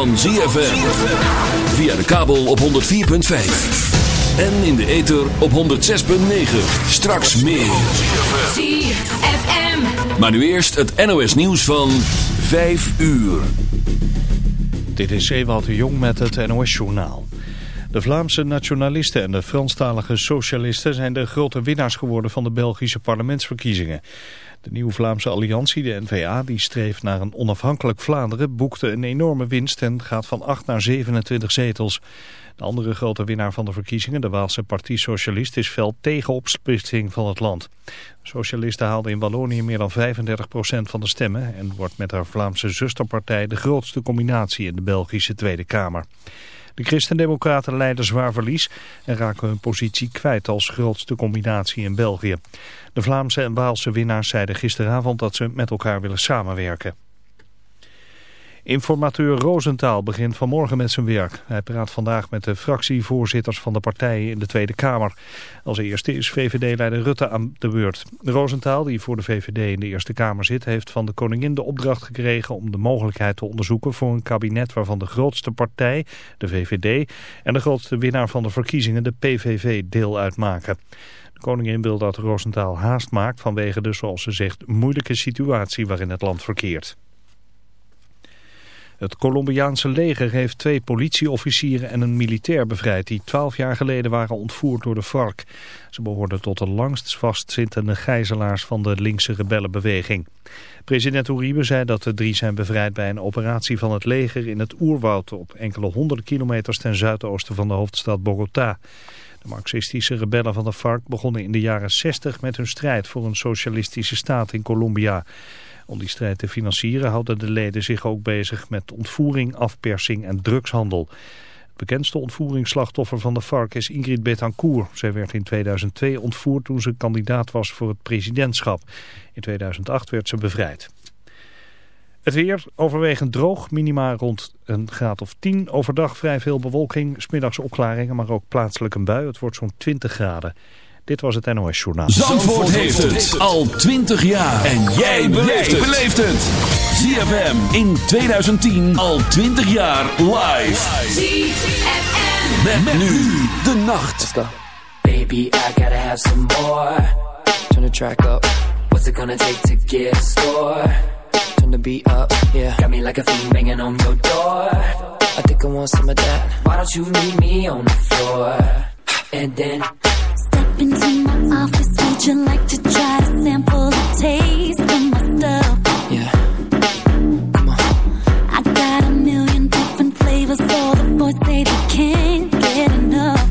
van ZFM. Via de kabel op 104.5. En in de ether op 106.9. Straks meer. ZFM. Maar nu eerst het NOS nieuws van 5 uur. Dit is Ewout de Jong met het NOS journaal. De Vlaamse nationalisten en de Franstalige socialisten zijn de grote winnaars geworden van de Belgische parlementsverkiezingen. De nieuwe Vlaamse alliantie, de N-VA, die streeft naar een onafhankelijk Vlaanderen, boekte een enorme winst en gaat van 8 naar 27 zetels. De andere grote winnaar van de verkiezingen, de Waalse Partij Socialist, is fel tegen opsplitsing van het land. Socialisten haalden in Wallonië meer dan 35% van de stemmen en wordt met haar Vlaamse zusterpartij de grootste combinatie in de Belgische Tweede Kamer. De Christendemocraten leiden zwaar verlies en raken hun positie kwijt als grootste combinatie in België. De Vlaamse en Waalse winnaars zeiden gisteravond dat ze met elkaar willen samenwerken. Informateur Roosentaal begint vanmorgen met zijn werk. Hij praat vandaag met de fractievoorzitters van de partijen in de Tweede Kamer. Als eerste is VVD-leider Rutte aan de beurt. Roosentaal, die voor de VVD in de Eerste Kamer zit, heeft van de koningin de opdracht gekregen om de mogelijkheid te onderzoeken voor een kabinet waarvan de grootste partij, de VVD, en de grootste winnaar van de verkiezingen, de PVV, deel uitmaken. De koningin wil dat Roosentaal haast maakt vanwege de, zoals ze zegt, moeilijke situatie waarin het land verkeert. Het Colombiaanse leger heeft twee politieofficieren en een militair bevrijd die twaalf jaar geleden waren ontvoerd door de FARC. Ze behoorden tot de langst vastzittende gijzelaars van de linkse rebellenbeweging. President Uribe zei dat de drie zijn bevrijd bij een operatie van het leger in het oerwoud op enkele honderden kilometers ten zuidoosten van de hoofdstad Bogota. De marxistische rebellen van de FARC begonnen in de jaren 60 met hun strijd voor een socialistische staat in Colombia. Om die strijd te financieren houden de leden zich ook bezig met ontvoering, afpersing en drugshandel. Het bekendste ontvoeringsslachtoffer van de FARC is Ingrid Betancourt. Zij werd in 2002 ontvoerd toen ze kandidaat was voor het presidentschap. In 2008 werd ze bevrijd. Het weer overwegend droog, minima rond een graad of 10. Overdag vrij veel bewolking, smiddags opklaringen, maar ook plaatselijk een bui. Het wordt zo'n 20 graden. Dit was het NOS Journaal. Zandvoort, heeft het al 20 jaar. En jij beleeft het. ZFM in 2010 al 20 jaar live. ZFM. Met, met nu de nacht. Baby, I gotta have some more. Turn the track up. What's it gonna take to get a score? Turn the beat up, yeah. Got me like a fiend banging on your door. I think I want some of that. Why don't you meet me on the floor? And then Step into my office, would you like to try to sample the taste of my stuff? Yeah. Come on. I got a million different flavors, all the boys they can't get enough.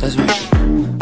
That's right.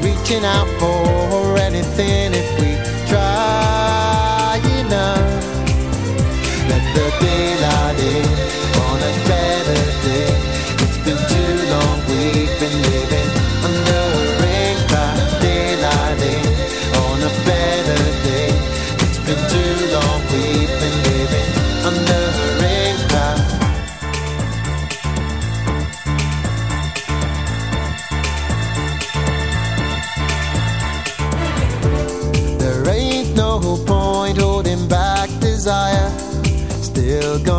reaching out for anything if we try enough. Let the daylight in on a better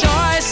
choice.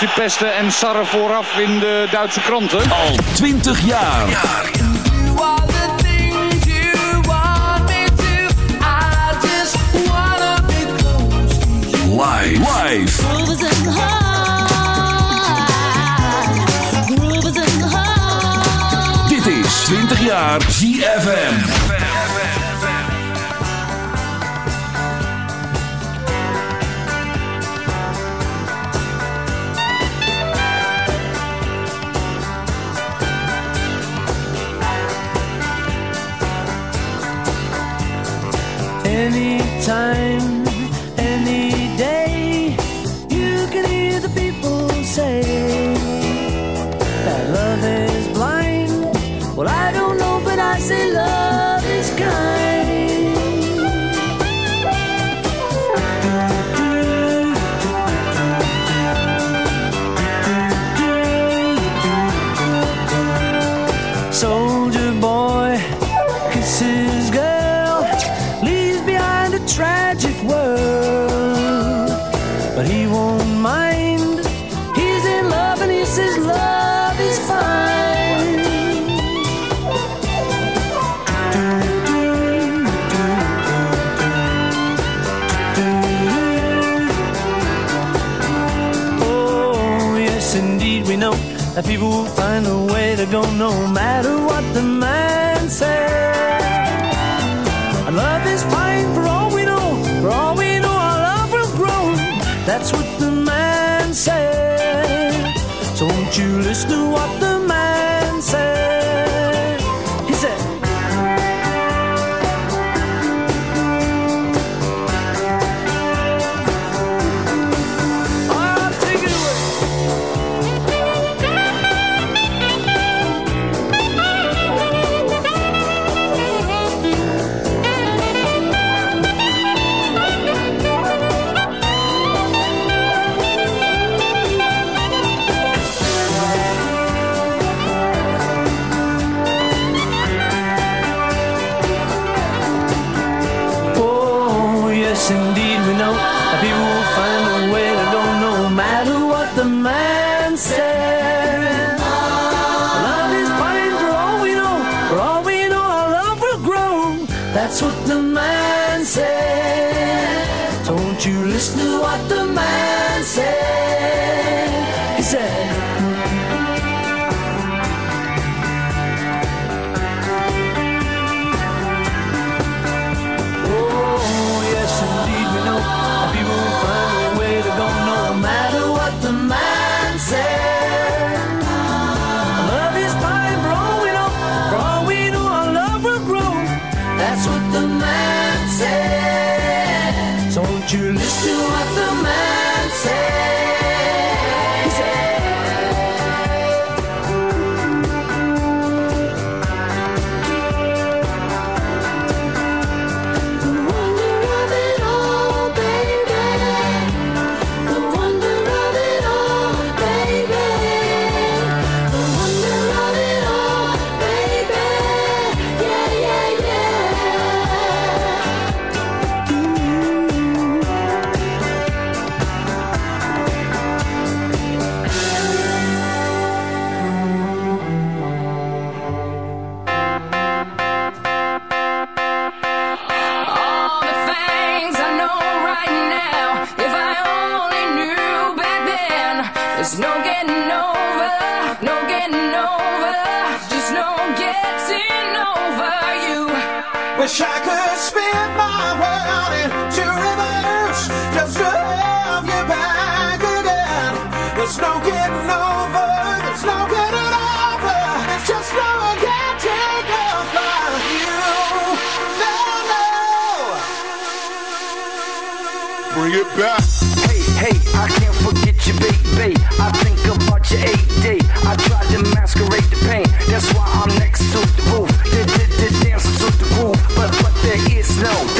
Die pesten en zarre vooraf in de Duitse kranten. Al 20 jaar. Wish I could spin my world into reverse just to have you back again. There's no getting over, there's no getting over, it's just no getting over you. No, no. Bring it back. Hey, hey, I can't forget you, baby. I think about your AD. I tried to masquerade the pain, that's why I'm next to the roof. no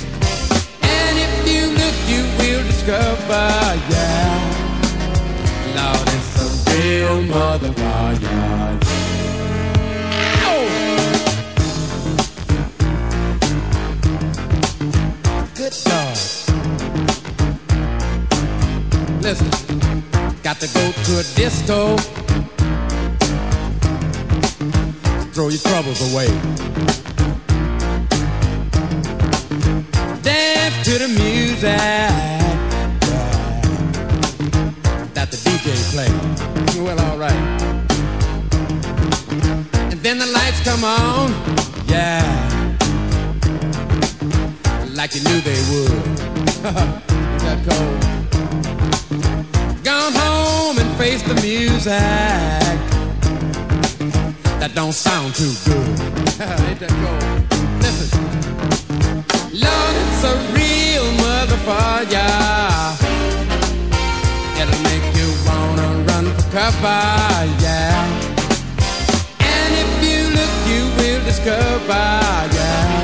discover, yeah. Lord, it's a real! Good God. Listen, got to go to a disco. Throw your troubles away. Dance to the music play. Well, all right. And then the lights come on, yeah, like you knew they would. that cold. Gone home and face the music that don't sound too good. Ain't that cold? Listen. Lord, it's a real motherfucker. It'll make run for cover, yeah. And if you look, you will discover, yeah.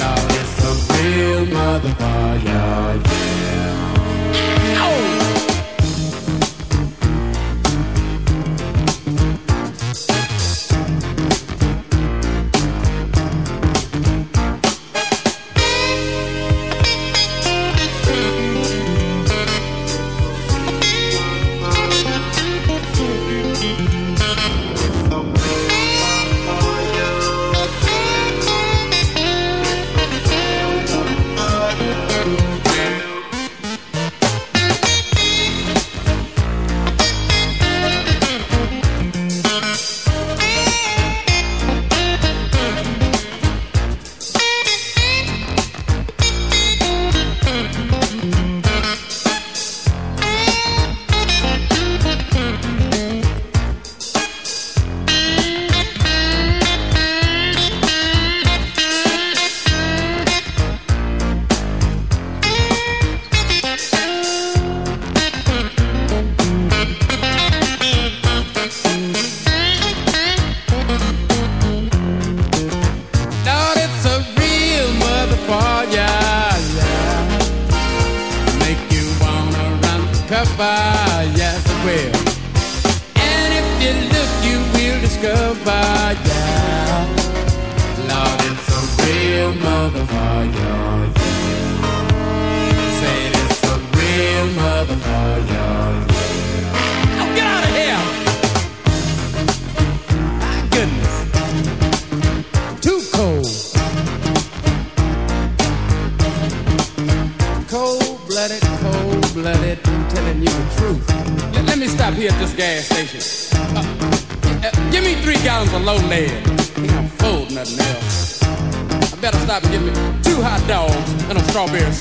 Lord, it's a real motherfucker, yeah.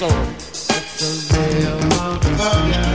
It's a real motherfucker.